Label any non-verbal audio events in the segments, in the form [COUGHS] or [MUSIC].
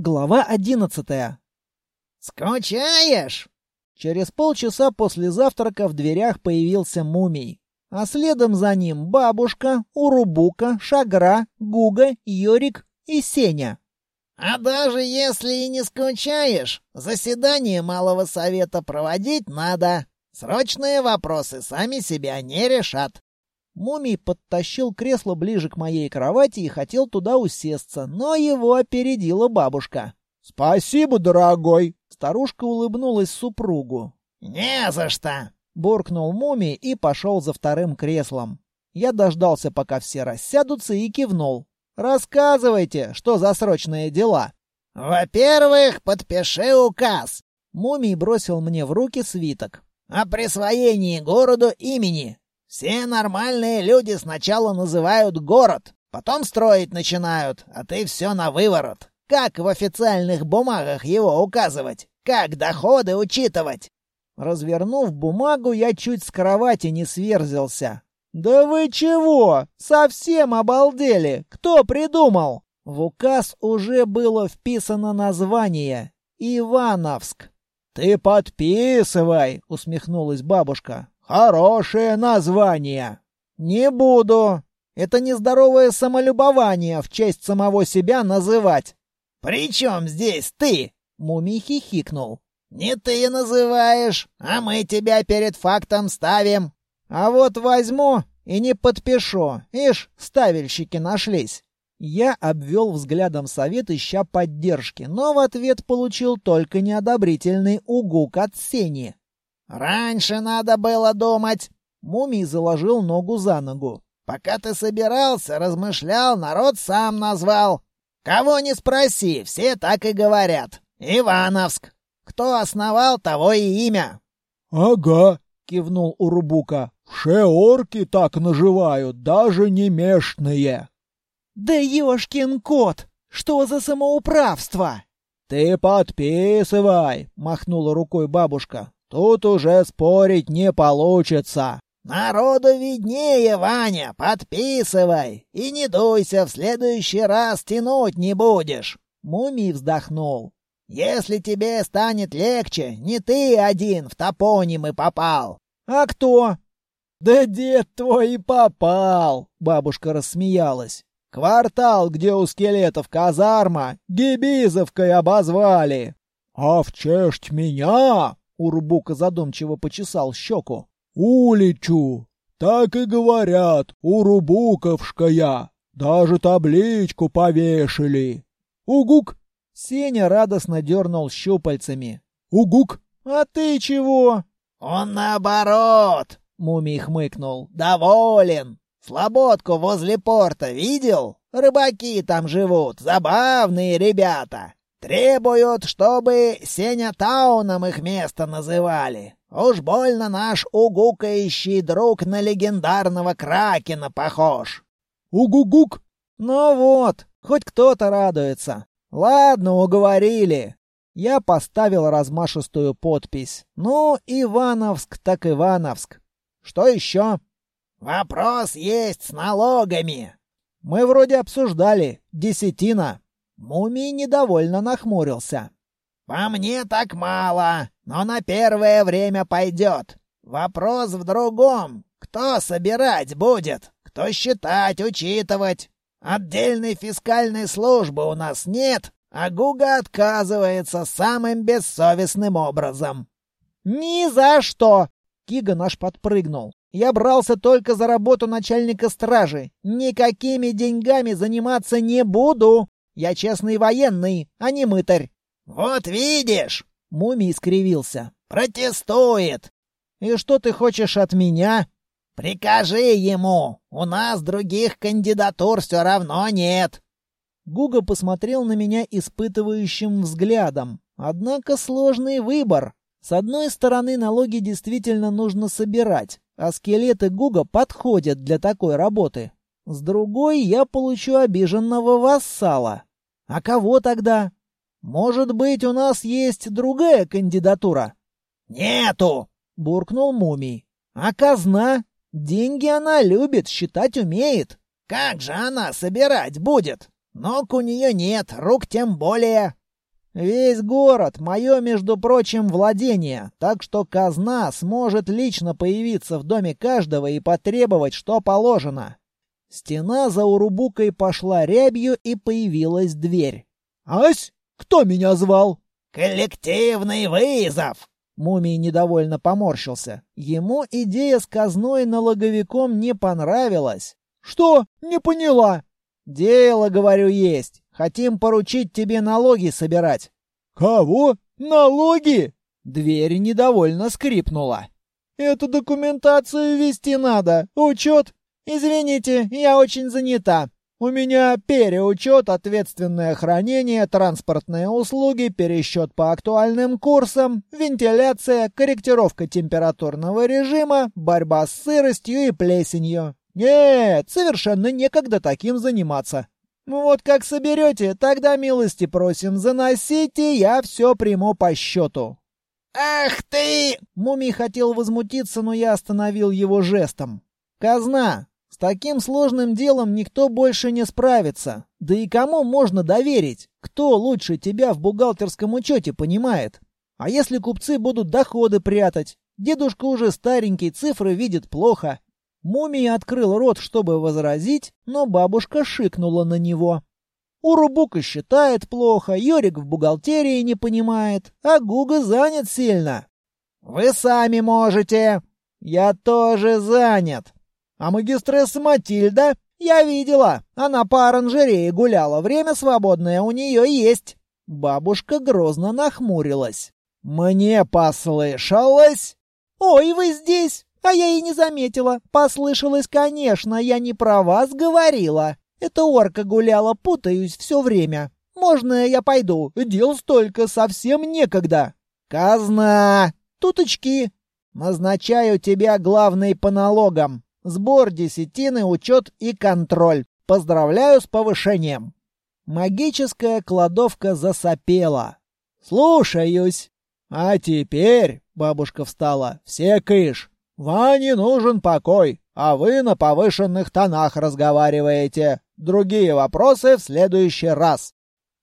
Глава одиннадцатая. «Скучаешь?» Через полчаса после завтрака в дверях появился мумий. А следом за ним бабушка, Урубука, Шагра, Гуга, Йорик и Сеня. «А даже если и не скучаешь, заседание малого совета проводить надо. Срочные вопросы сами себя не решат. Мумий подтащил кресло ближе к моей кровати и хотел туда усесться, но его опередила бабушка. «Спасибо, дорогой!» Старушка улыбнулась супругу. «Не за что!» Буркнул Мумий и пошел за вторым креслом. Я дождался, пока все рассядутся, и кивнул. «Рассказывайте, что за срочные дела?» «Во-первых, подпиши указ!» Мумий бросил мне в руки свиток. «О присвоении городу имени. Все нормальные люди сначала называют город, потом строить начинают, а ты все на выворот. Как в официальных бумагах его указывать? Как доходы учитывать? Развернув бумагу, я чуть с кровати не сверзился. «Да вы чего? Совсем обалдели? Кто придумал?» В указ уже было вписано название «Ивановск». «Ты подписывай!» — усмехнулась бабушка. Хорошее название. Не буду. Это нездоровое самолюбование в честь самого себя называть. При чем здесь ты? Мумий хихикнул. Не ты называешь, а мы тебя перед фактом ставим. А вот возьму и не подпишу. Ишь, ставильщики нашлись. Я обвел взглядом совет, ища поддержки, но в ответ получил только неодобрительный угук от Сени. «Раньше надо было думать!» Мумий заложил ногу за ногу. «Пока ты собирался, размышлял, народ сам назвал. Кого не спроси, все так и говорят. Ивановск. Кто основал, того и имя». «Ага», — кивнул Урубука. «Все орки так наживают, даже не мешные». «Да ёшкин кот! Что за самоуправство?» «Ты подписывай!» — махнула рукой бабушка. Тут уже спорить не получится. Народу виднее, Ваня, подписывай. И не дуйся, в следующий раз тянуть не будешь. Мумий вздохнул. Если тебе станет легче, не ты один в топонимы попал. А кто? Да дед твой и попал, бабушка рассмеялась. Квартал, где у скелетов казарма, Гибизовкой обозвали. А в честь меня Урбука задумчиво почесал щеку. «Уличу! Так и говорят, Урубуковская! Даже табличку повешали!» «Угук!» Сеня радостно дернул щупальцами. «Угук!» «А ты чего?» «Он наоборот!» — Мумий хмыкнул. «Доволен! Слободку возле порта видел? Рыбаки там живут, забавные ребята!» Требуют, чтобы Сеня Тауном их место называли. Уж больно наш угукающий друг на легендарного Кракена похож. Угугук? Ну вот, хоть кто-то радуется. Ладно, уговорили. Я поставил размашистую подпись. Ну, Ивановск так Ивановск. Что еще? Вопрос есть с налогами. Мы вроде обсуждали. Десятина. Мумий недовольно нахмурился. «По мне так мало, но на первое время пойдет. Вопрос в другом. Кто собирать будет? Кто считать, учитывать? Отдельной фискальной службы у нас нет, а Гуга отказывается самым бессовестным образом». «Ни за что!» Кига наш подпрыгнул. «Я брался только за работу начальника стражи. Никакими деньгами заниматься не буду!» Я честный военный, а не мытарь». «Вот видишь!» — Мумий скривился. «Протестует!» «И что ты хочешь от меня?» «Прикажи ему! У нас других кандидатур все равно нет!» Гуга посмотрел на меня испытывающим взглядом. Однако сложный выбор. С одной стороны, налоги действительно нужно собирать, а скелеты Гуга подходят для такой работы. С другой, я получу обиженного вассала. А кого тогда? Может быть, у нас есть другая кандидатура? Нету, буркнул Мумий. А казна? Деньги она любит, считать умеет. Как же она собирать будет? Ног у нее нет, рук тем более. Весь город — мое, между прочим, владение, так что казна сможет лично появиться в доме каждого и потребовать, что положено. Стена за Урубукой пошла рябью, и появилась дверь. «Ась, кто меня звал?» «Коллективный вызов!» Мумий недовольно поморщился. Ему идея с казной налоговиком не понравилась. «Что? Не поняла!» «Дело, говорю, есть. Хотим поручить тебе налоги собирать». «Кого? Налоги?» Дверь недовольно скрипнула. «Эту документацию вести надо. Учет. Извините, я очень занята. У меня переучет, ответственное хранение, транспортные услуги, пересчет по актуальным курсам, вентиляция, корректировка температурного режима, борьба с сыростью и плесенью. Нет, совершенно некогда таким заниматься. Вот как соберете, тогда милости просим, заносите, я все приму по счету». «Ах ты!» Мумий хотел возмутиться, но я остановил его жестом. «Казна! Таким сложным делом никто больше не справится. Да и кому можно доверить? Кто лучше тебя в бухгалтерском учете понимает? А если купцы будут доходы прятать? Дедушка уже старенький, цифры видит плохо. Мумия открыл рот, чтобы возразить, но бабушка шикнула на него. Урубука считает плохо, Йорик в бухгалтерии не понимает, а Гуга занят сильно. «Вы сами можете!» «Я тоже занят!» «А магистресса Матильда?» «Я видела. Она по оранжерее гуляла. Время свободное у нее есть». Бабушка грозно нахмурилась. «Мне послышалось?» «Ой, вы здесь!» А я и не заметила. Послышалось, конечно, я не про вас говорила. Это орка гуляла, путаюсь все время. Можно я пойду? Дел столько, совсем некогда. Казна! Туточки! Назначаю тебя главной по налогам. Сбор десятины, учет и контроль. Поздравляю с повышением. Магическая кладовка засопела. Слушаюсь. А теперь, бабушка встала, все кыш. «Ване нужен покой, а вы на повышенных тонах разговариваете. Другие вопросы в следующий раз».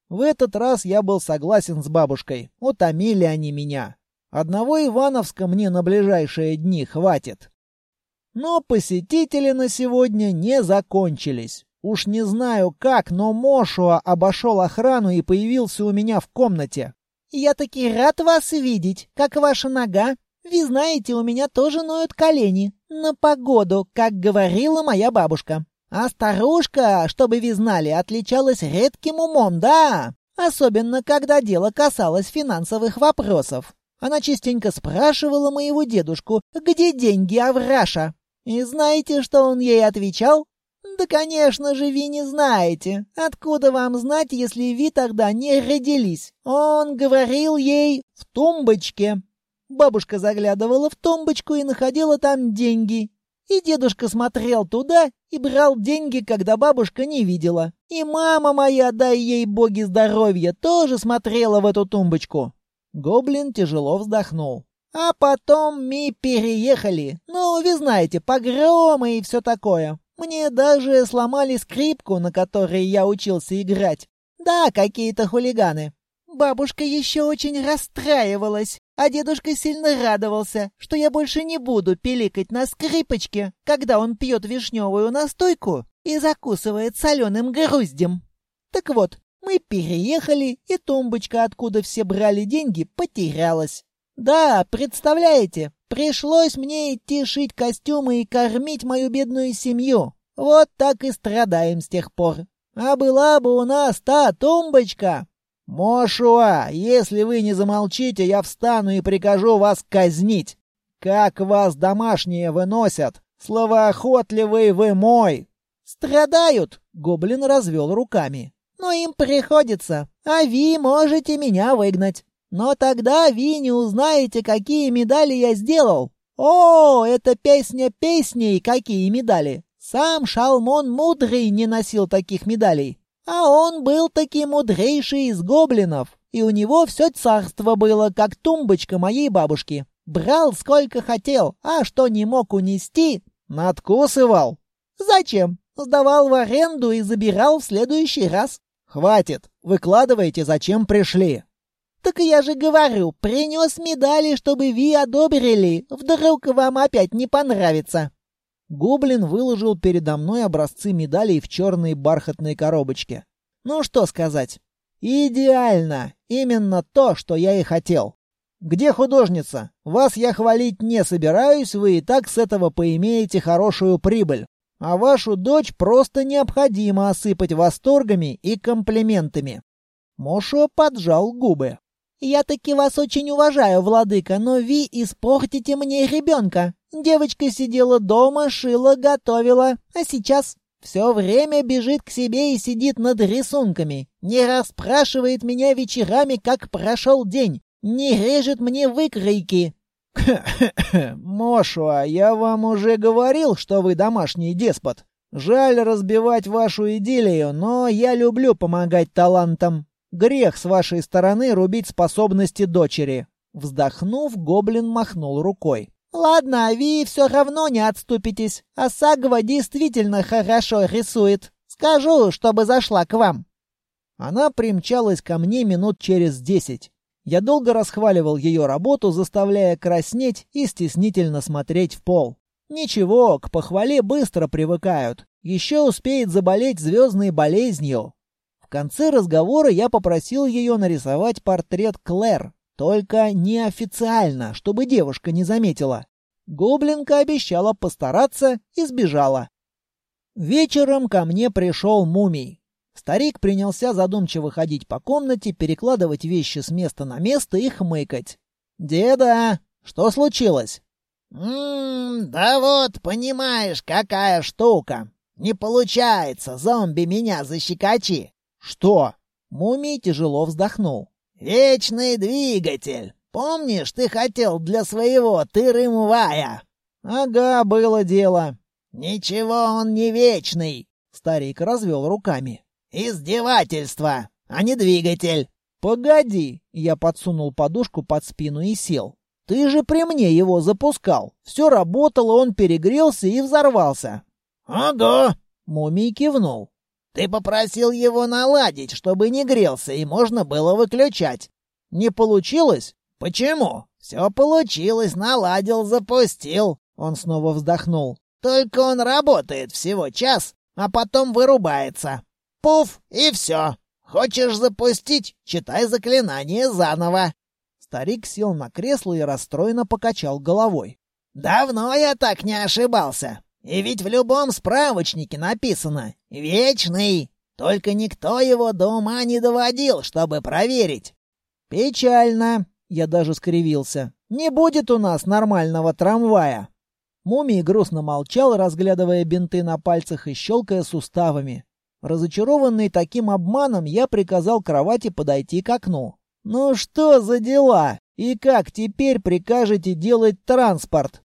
В этот раз я был согласен с бабушкой. Утомили они меня. Одного Ивановска мне на ближайшие дни хватит. Но посетители на сегодня не закончились. Уж не знаю как, но Мошуа обошел охрану и появился у меня в комнате. «Я таки рад вас видеть. Как ваша нога?» Вы знаете, у меня тоже ноют колени. На погоду, как говорила моя бабушка. А старушка, чтобы вы знали, отличалась редким умом, да. Особенно, когда дело касалось финансовых вопросов. Она частенько спрашивала моего дедушку, где деньги Авраша. И знаете, что он ей отвечал? Да, конечно же, вы не знаете. Откуда вам знать, если вы тогда не родились? Он говорил ей в тумбочке. Бабушка заглядывала в тумбочку и находила там деньги. И дедушка смотрел туда и брал деньги, когда бабушка не видела. И мама моя, дай ей боги здоровья, тоже смотрела в эту тумбочку. Гоблин тяжело вздохнул. А потом мы переехали. Ну, вы знаете, погромы и все такое. Мне даже сломали скрипку, на которой я учился играть. Да, какие-то хулиганы. Бабушка еще очень расстраивалась, а дедушка сильно радовался, что я больше не буду пиликать на скрипочке, когда он пьет вишневую настойку и закусывает соленым груздем. Так вот, мы переехали, и тумбочка, откуда все брали деньги, потерялась. Да, представляете, пришлось мне идти шить костюмы и кормить мою бедную семью. Вот так и страдаем с тех пор. А была бы у нас та тумбочка, «Мошуа, если вы не замолчите, я встану и прикажу вас казнить. Как вас домашние выносят? Словоохотливый вы мой!» «Страдают!» — гоблин развел руками. «Но им приходится, а вы можете меня выгнать. Но тогда вы не узнаете, какие медали я сделал. О, это песня песней, какие медали! Сам Шалмон Мудрый не носил таких медалей. А он был таки мудрейший из гоблинов, и у него все царство было, как тумбочка моей бабушки. Брал сколько хотел, а что не мог унести, надкусывал. Зачем? Сдавал в аренду и забирал в следующий раз. Хватит, выкладывайте, зачем пришли. «Так я же говорю, принес медали, чтобы Ви одобрили. Вдруг вам опять не понравится». Гоблин выложил передо мной образцы медалей в черной бархатной коробочке. Ну что сказать? Идеально! Именно то, что я и хотел. Где художница? Вас я хвалить не собираюсь, вы и так с этого поимеете хорошую прибыль. А вашу дочь просто необходимо осыпать восторгами и комплиментами. Мошо поджал губы. «Я таки вас очень уважаю, владыка, но вы испортите мне ребенка. Девочка сидела дома, шила, готовила, а сейчас все время бежит к себе и сидит над рисунками. Не расспрашивает меня вечерами, как прошел день. Не режет мне выкройки. [COUGHS] Мошуа, я вам уже говорил, что вы домашний деспот. Жаль разбивать вашу идиллию, но я люблю помогать талантам. Грех с вашей стороны рубить способности дочери. Вздохнув, гоблин махнул рукой. «Ладно, Ви все равно не отступитесь. А Сагва действительно хорошо рисует. Скажу, чтобы зашла к вам». Она примчалась ко мне минут через десять. Я долго расхваливал ее работу, заставляя краснеть и стеснительно смотреть в пол. Ничего, к похвале быстро привыкают. Еще успеет заболеть звездной болезнью. Конце разговора я попросил ее нарисовать портрет Клэр, только неофициально, чтобы девушка не заметила. Гоблинка обещала постараться и сбежала. Вечером ко мне пришел мумий. Старик принялся задумчиво ходить по комнате, перекладывать вещи с места на место и хмыкать. «Деда, что случилось?» «Ммм, да вот, понимаешь, какая штука. Не получается, зомби меня защекочи». «Что?» Мумий тяжело вздохнул. «Вечный двигатель. Помнишь, ты хотел для своего тырымвая?» «Ага, было дело». «Ничего он не вечный», — старик развел руками. «Издевательство, а не двигатель». «Погоди!» — я подсунул подушку под спину и сел. «Ты же при мне его запускал. Все работало, он перегрелся и взорвался». «Ага!» — Мумий кивнул. Ты попросил его наладить, чтобы не грелся и можно было выключать. Не получилось? Почему? Все получилось, наладил, запустил. Он снова вздохнул. Только он работает всего час, а потом вырубается. Пуф, и все. Хочешь запустить? Читай заклинание заново. Старик сел на кресло и расстроенно покачал головой. Давно я так не ошибался. И ведь в любом справочнике написано «Вечный». Только никто его до ума не доводил, чтобы проверить. Печально. Я даже скривился. Не будет у нас нормального трамвая. Мумий грустно молчал, разглядывая бинты на пальцах и щелкая суставами. Разочарованный таким обманом, я приказал кровати подойти к окну. «Ну что за дела? И как теперь прикажете делать транспорт?»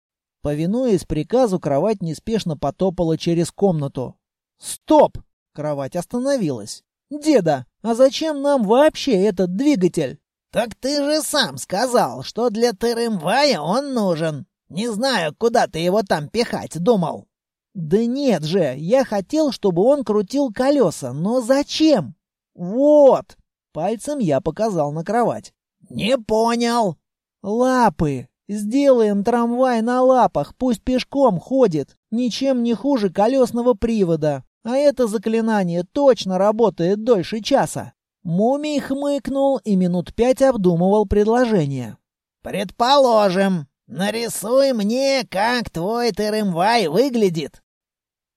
Повинуясь приказу, кровать неспешно потопала через комнату. «Стоп!» — кровать остановилась. «Деда, а зачем нам вообще этот двигатель?» «Так ты же сам сказал, что для Терымвая он нужен. Не знаю, куда ты его там пихать думал». «Да нет же, я хотел, чтобы он крутил колеса, но зачем?» «Вот!» — пальцем я показал на кровать. «Не понял». «Лапы!» Сделаем трамвай на лапах, пусть пешком ходит. Ничем не хуже колесного привода. А это заклинание точно работает дольше часа. Мумий хмыкнул и минут пять обдумывал предложение. «Предположим. Нарисуй мне, как твой трамвай выглядит».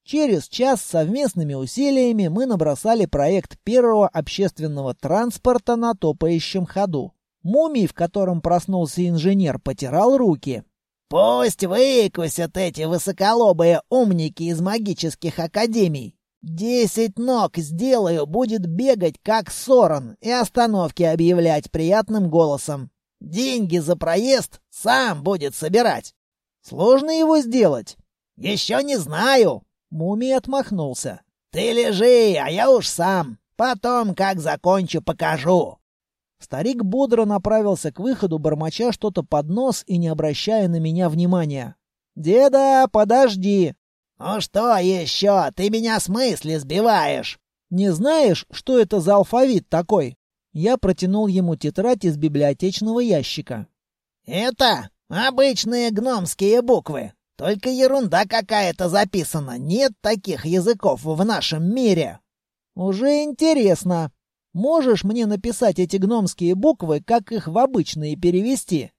Через час совместными усилиями мы набросали проект первого общественного транспорта на топающем ходу. Мумий, в котором проснулся инженер, потирал руки. «Пусть выкусят эти высоколобые умники из магических академий. Десять ног сделаю, будет бегать как сорон и остановки объявлять приятным голосом. Деньги за проезд сам будет собирать. Сложно его сделать? Еще не знаю. Мумий отмахнулся. Ты лежи, а я уж сам. Потом, как закончу, покажу. Старик бодро направился к выходу, бормоча что-то под нос и не обращая на меня внимания. «Деда, подожди!» «Ну что еще? Ты меня с мысли сбиваешь!» «Не знаешь, что это за алфавит такой?» Я протянул ему тетрадь из библиотечного ящика. «Это обычные гномские буквы. Только ерунда какая-то записана. Нет таких языков в нашем мире». «Уже интересно. Можешь мне написать эти гномские буквы, как их в обычные перевести?»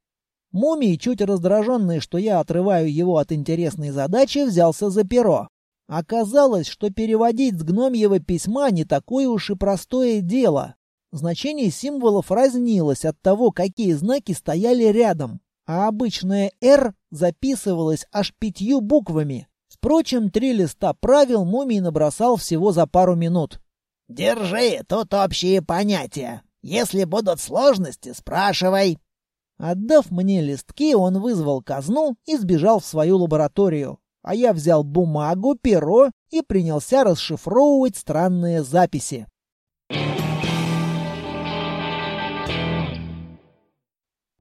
Мумий, чуть раздраженный, что я отрываю его от интересной задачи, взялся за перо. Оказалось, что переводить с гномьего письма не такое уж и простое дело. Значение символов разнилось от того, какие знаки стояли рядом, а обычное «Р» записывалось аж пятью буквами. Впрочем, три листа правил мумий набросал всего за пару минут. «Держи, тут общие понятия. Если будут сложности, спрашивай». Отдав мне листки, он вызвал казну и сбежал в свою лабораторию а я взял бумагу, перо и принялся расшифровывать странные записи.